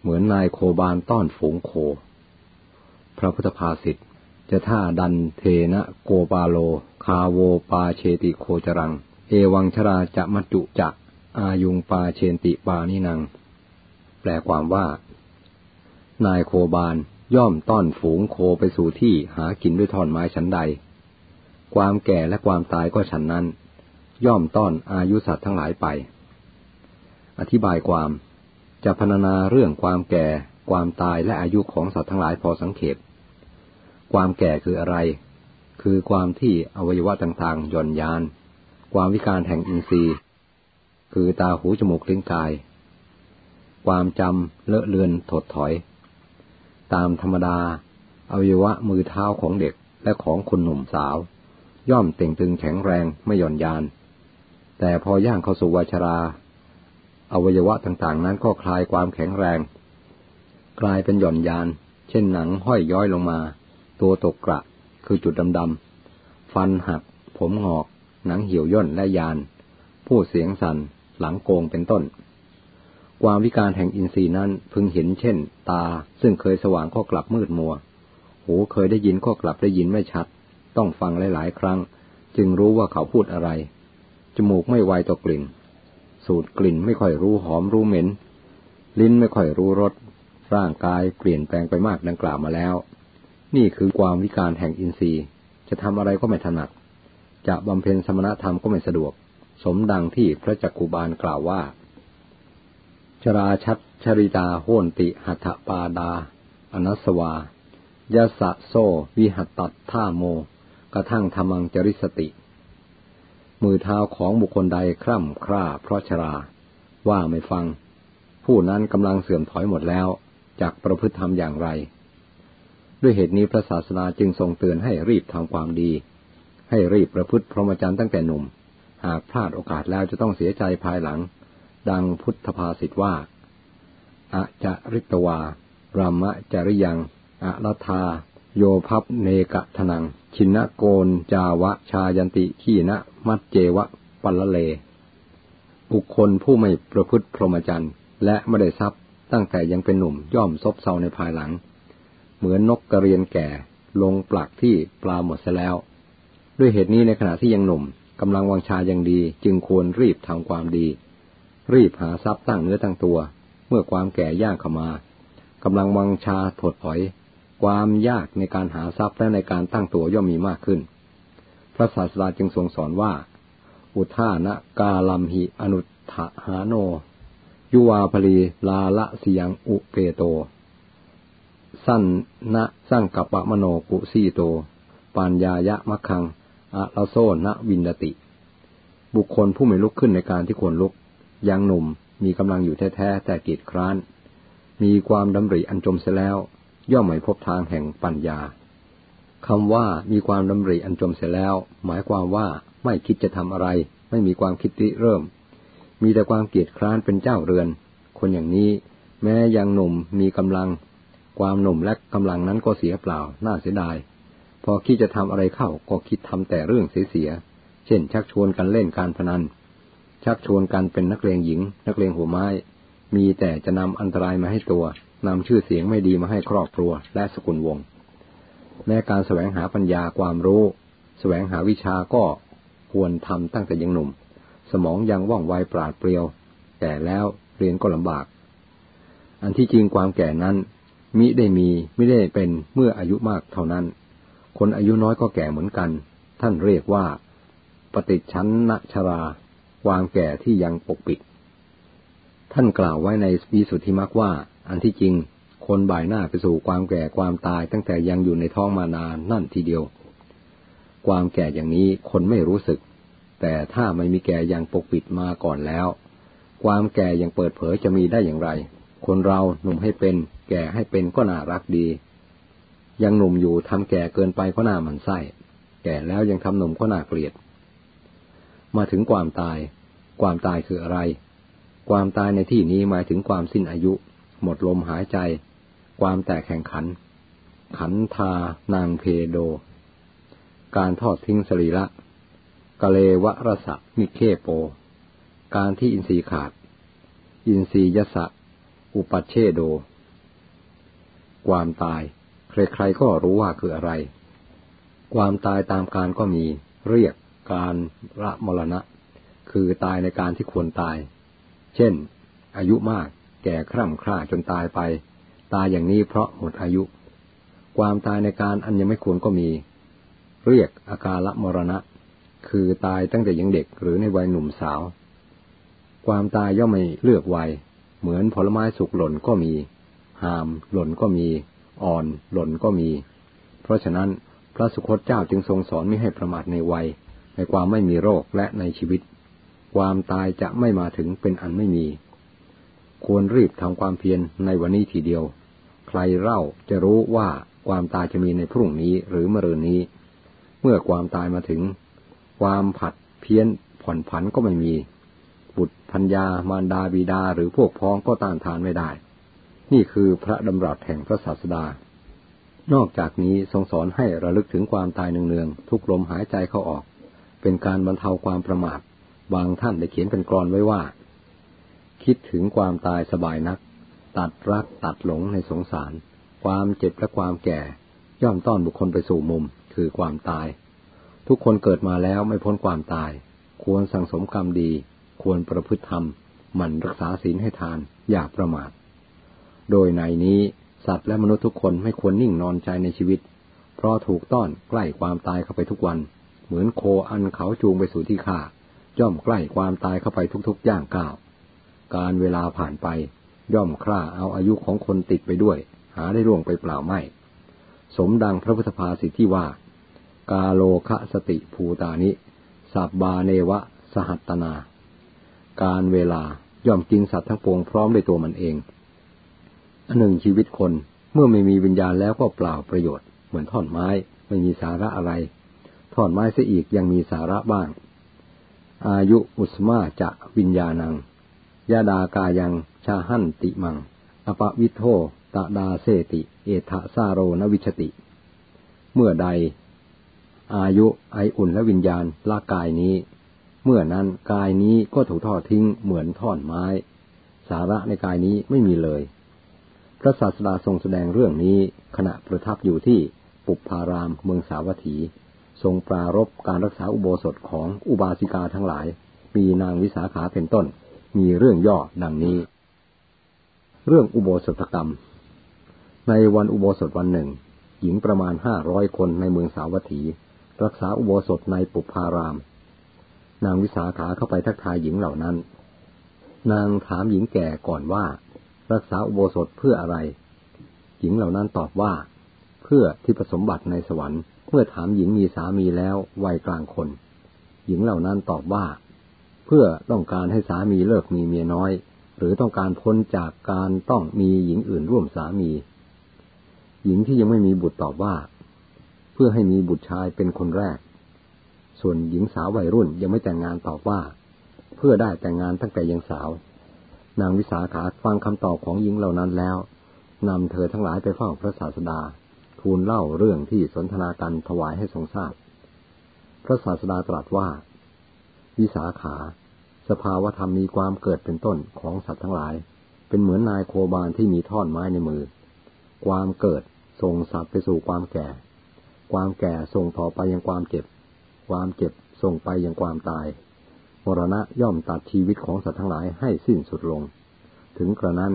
เหมือนนายโคบานต้อนฝูงโค พระพุทธภาษิตจะท่าดันเทนะโกปาโล คาโวปาเชติโคจรัง เอวังชราจะมัจจุจะอายุงปาเชนติปานินัง แปลความว่า นายโคบานย่อมต้อนฝูงโคไปสู่ที่หากินด้วยท่อนไม้ชั้นใด ความแก่และความตายก็ฉันนั้น ย่อมต้อนอายุสัตว์ทั้งหลายไป อธิบายความ จะพรรณนาเรื่องความแก่ ความตายและอายุของสัตว์ทั้งหลายพอสังเขป ความแก่คืออะไร คือความที่อวัยวะต่างๆ หย่อนยาน ความวิการแห่งอินทรีย์ คือตาหูจมูกลิ้นกาย ความจำเลอะเลือนถดถอย ตามธรรมดา อวัยวะมือเท้าของเด็กและของคนหนุ่มสาว ย่อมเต่งตึงแข็งแรงไม่หย่อนยาน แต่พอย่างเข้าสู่วัชรา อวัยวะต่างๆ นั้นก็คลายความแข็งแรง กลายเป็นหย่อนยาน เช่นหนังห้อยย้อยลงมา ตัวตกกระ คือจุดดำๆ ฟันหัก ผมหงอก หนังเหี่ยวย่นและยาน ผู้เสียงสัน่น หลังโกงเป็นต้น ความวิการแห่งอินทรีย์นั้นพึงเห็นเช่น ตาซึ่งเคยสว่างก็กลับมืดมัว หูเคยได้ยินก็กลับได้ยินไม่ชัด ต้องฟังหลายๆ ครั้ง จึงรู้ว่าเขาพูดอะไร จมูกไม่ไวต่อกลิ่น สูดกลิ่นไม่ค่อยรู้หอมรู้เหม็น ลิ้นไม่ค่อยรู้รสร่างกายเปลี่ยนแปลงไปมากดังกล่าวมาแล้ว นี่คือความวิการแห่งอินทรีย์ จะทำอะไรก็ไม่ถนัด จะบำเพ็ญสมณธรรมก็ไม่สะดวก สมดังที่พระจักกุบาลกล่าวว่า ชราชัดชริตาโหนติหัตถปาดา อนัสวายาสะโซวิหัตตัท่าโม กระทั่งธรรมังจริสติ มือเท้าของบุคคลใดคร่ำคร่าเพราะชรา ว่าไม่ฟัง ผู้นั้นกำลังเสื่อมถอยหมดแล้วจากประพฤติธรรมอย่างไร ด้วยเหตุนี้พระศาสนาจึงทรงเตือนให้รีบทำความดี ให้รีบประพฤติพรหมจรรย์ตั้งแต่หนุ่ม หากพลาดโอกาสแล้วจะต้องเสียใจภายหลัง ดังพุทธภาษิตว่าอะจะริตวารัมะจริยังอะละทา โยพับเนกะทนัง ชินโกนจาวะชายันติขีนะมัจเจวะปัลละเล บุคคลผู้ไม่ประพฤติพรหมจรรย์และไม่ได้ทรัพย์ตั้งแต่ยังเป็นหนุ่มย่อมซบเซาในภายหลัง เหมือนนกกระเรียนแก่ลงปลักที่ปลาหมดเสียแล้ว ด้วยเหตุนี้ในขณะที่ยังหนุ่มกำลังวังชายังดี จึงควรรีบทำความดี รีบหาทรัพย์ตั้งเนื้อตั้งตัว เมื่อความแก่ย่างเข้ามากำลังวังชาถดถอย ความยากในการหาทรัพย์และในการตั้งตัวย่อมมีมากขึ้น พระศาสดาจึงทรงสอนว่า อุทานะกาลัมหิอนุทหาโน ยุวาภลีลาละเสิยังอุเปโต สั้นนะสร้างกัปปะมโนกุสีโต ปัญญายะมะคังอะละโซนะวินติ บุคคลผู้ไม่ลุกขึ้นในการที่ควรลุก ยังหนุ่มมีกำลังอยู่แท้ๆแต่กีดคร้าน มีความดำริอันจมเสียแล้ว ย่อมไม่พบทางแห่งปัญญาคำว่ามีความดำริอันจมเสียแล้ว หมายความว่าไม่คิดจะทำอะไร ไม่มีความคิดริเริ่ม มีแต่ความเกียดคร้านเป็นเจ้าเรือน คนอย่างนี้ แม้ยังหนุ่มมีกำลัง ความหนุ่มและกำลังนั้นก็เสียเปล่า น่าเสียดาย พอคิดจะทำอะไรเข้าก็คิดทำแต่เรื่องเสียๆเช่น ชักชวนกันเล่นการพนัน ชักชวนกันเป็นนักเลงหญิง นักเลงหัวไม้ มีแต่จะนำอันตรายมาให้ตัว นำชื่อเสียงไม่ดีมาให้ครอบครัวและสกุลวงแม้การแสวงหาปัญญาความรู้ แสวงหาวิชาก็ควรทำตั้งแต่ยังหนุ่ม สมองยังว่องไวปราดเปรียว แต่แล้วเรียนก็ลำบาก อันที่จริงความแก่นั้น มิได้มีไม่ได้เป็นเมื่ออายุมากเท่านั้น คนอายุน้อยก็แก่เหมือนกัน ท่านเรียกว่า ปฏิชันนชรา ควางแก่ที่ยังปกปิด ท่านกล่าวไว้ในวิสุทธิมรรคว่า อันที่จริงคนบ่ายหน้าไปสู่ความแก่ความตายตั้งแต่ยังอยู่ในท้องมานานนั่นทีเดียว ความแก่อย่างนี้คนไม่รู้สึก แต่ถ้าไม่มีแก่ยังปกปิดมาก่อนแล้ว ความแก่ยังเปิดเผยจะมีได้อย่างไร คนเราหนุ่มให้เป็น แก่ให้เป็นก็น่ารักดี ยังหนุ่มอยู่ทำแก่เกินไปก็น่าหมันไส้ แก่แล้วยังทำหนุ่มก็น่าเกลียด มาถึงความตาย ความตายคืออะไร ความตายในที่นี้หมายถึงความสิ้นอายุ หมดลมหายใจ ความแตกแข่งขัน ขันธานางเพโด การทอดทิ้งสรีระกะเลวะรสะมิเคโป การที่อินทรีย์ขาด อินทรียสะ อุปัชเชโด ความตาย ใครๆก็รู้ว่าคืออะไร ความตายตามการก็มีเรียกการละมรณะ คือตายในการที่ควรตาย เช่น อายุมาก ก่คร่ำคร่าจนตายไป ตายอย่างนี้เพราะหมดอายุ ความตายในการอันยังไม่ควรก็มี เรียกอาการละมรณะ คือตายตั้งแต่ยังเด็กหรือในวัยหนุ่มสาว ความตายย่อมไม่เลือกวัย เหมือนผลไม้สุกหล่นก็มี หาม หล่นก็มี อ่อน หล่นก็มี เพราะฉะนั้นพระสุคตเจ้าจึงทรงสอนไม่ให้ประมาทในวัย ในความไม่มีโรคและในชีวิต ความตายจะไม่มาถึงเป็นอันไม่มี ควรรีบทำความเพียรในวันนี้ทีเดียว ใครเล่าจะรู้ว่าความตายจะมีในพรุ่งนี้หรือมะรืนนี้ เมื่อความตายมาถึง ความผัดเพี้ยนผ่อนผันก็ไม่มี บุตรพัญญามารดาบิดาหรือพวกพ้องก็ต้านทานไม่ได้ นี่คือพระดำรัสแห่งพระศาสดา นอกจากนี้ทรงสอนให้ระลึกถึงความตายเนืองๆทุกลมหายใจเข้าออก เป็นการบรรเทาความประมาท บางท่านได้เขียนเป็นกรอนไว้ว่า คิดถึงความตายสบายนัก ตัดรักตัดหลงในสงสาร ความเจ็บและความแก่ ย่อมต้อนบุคคลไปสู่มุม คือความตาย ทุกคนเกิดมาแล้วไม่พ้นความตาย ควรสั่งสมกรรมดี ควรประพฤติธรรมหมั่นรักษาศีลให้ทานอย่าประมาท โดยในนี้สัตว์และมนุษย์ทุกคนไม่ควรนิ่งนอนใจในชีวิต เพราะถูกต้อนใกล้ความตายเข้าไปทุกวัน เหมือนโคอันเขาจูงไปสู่ที่ฆ่าย่อมใกล้ความตายเข้าไปทุกๆย่างก้าว การเวลาผ่านไป ย่อมฆ่าเอาอายุของคนติดไปด้วย หาได้ร่วงไปเปล่าไม่ สมดังพระพุทธภาษิตที่ว่า กาโลคะสติภูตานิสับบาเนวะสหัตนา การเวลาย่อมกินสัตว์ทั้งปวงพร้อมด้วยตัวมันเองอันหนึ่งชีวิตคนเมื่อไม่มีวิญญาณแล้วก็เปล่าประโยชน์ เหมือนท่อนไม้ไม่มีสาระอะไร ท่อนไม้เสียอีกยังมีสาระบ้าง อายุอุสมาจะวิญญาณัง ยาดากายังชาหันติมัง อปวิโทตะดาเสติ เอทะซาโรนวิชติ เมื่อใด อายุไออุ่นและวิญญาณละกายนี้ เมื่อนั้นกายนี้ก็ถูกทอดทิ้งเหมือนท่อนไม้ สาระในกายนี้ไม่มีเลย พระศาสดาทรงแสดงเรื่องนี้ขณะประทับอยู่ที่ปุพารามเมืองสาวัตถี ทรงปรารบการรักษาอุโบสถของอุบาสิกาทั้งหลาย มีนางวิสาขาเป็นต้น มีเรื่องย่อดังนี้ เรื่องอุโบสถกรรม ในวันอุโบสถวันหนึ่ง หญิงประมาณห้าร้อยคนในเมืองสาวัตถี รักษาอุโบสถในปุพาราม นางวิสาขาเข้าไปทักทายหญิงเหล่านั้น นางถามหญิงแก่ก่อนว่า รักษาอุโบสถเพื่ออะไร หญิงเหล่านั้นตอบว่า เพื่อที่ผสมบัติในสวรรค์เมื่อถามหญิงมีสามีแล้ววัยกลางคน หญิงเหล่านั้นตอบว่า เพื่อต้องการให้สามีเลิกมีเมียน้อย หรือต้องการพ้นจากการต้องมีหญิงอื่นร่วมสามี หญิงที่ยังไม่มีบุตรตอบว่า เพื่อให้มีบุตรชายเป็นคนแรก ส่วนหญิงสาววัยรุ่นยังไม่แต่งงานตอบว่า เพื่อได้แต่งงานตั้งแต่ยังสาว นางวิสาขาฟังคำตอบของหญิงเหล่านั้นแล้วนำเธอทั้งหลายไปเฝ้าพระศาสดา ทูลเล่าเรื่องที่สนทนากันถวายให้ทรงทราบ พระศาสดาตรัสว่า วิสาขา สภาวธรรมมีความเกิดเป็นต้นของสัตว์ทั้งหลาย เป็นเหมือนนายโคบานที่มีท่อนไม้ในมือ ความเกิดส่งสัตว์ไปสู่ความแก่ ความแก่ส่งต่อไปยังความเจ็บ ความเจ็บส่งไปยังความตาย มรณะย่อมตัดชีวิตของสัตว์ทั้งหลายให้สิ้นสุดลง ถึงกระนั้น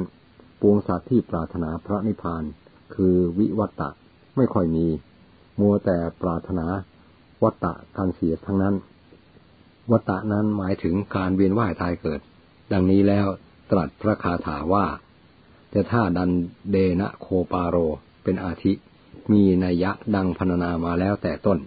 ปวงสัตว์ที่ปรารถนาพระนิพพาน คือวิวัตตะไม่ค่อยมี มัวแต่ปรารถนาวัตตะการเสียทั้งนั้น วัตะนั้นหมายถึงการเวียนว่ายตายเกิด ดังนี้แล้วตรัสพระคาถาว่าแต่ถ้าดันเดนะโคปาโรเป็นอาทิ มีนัยยะดังพรรณนามาแล้วแต่ต้น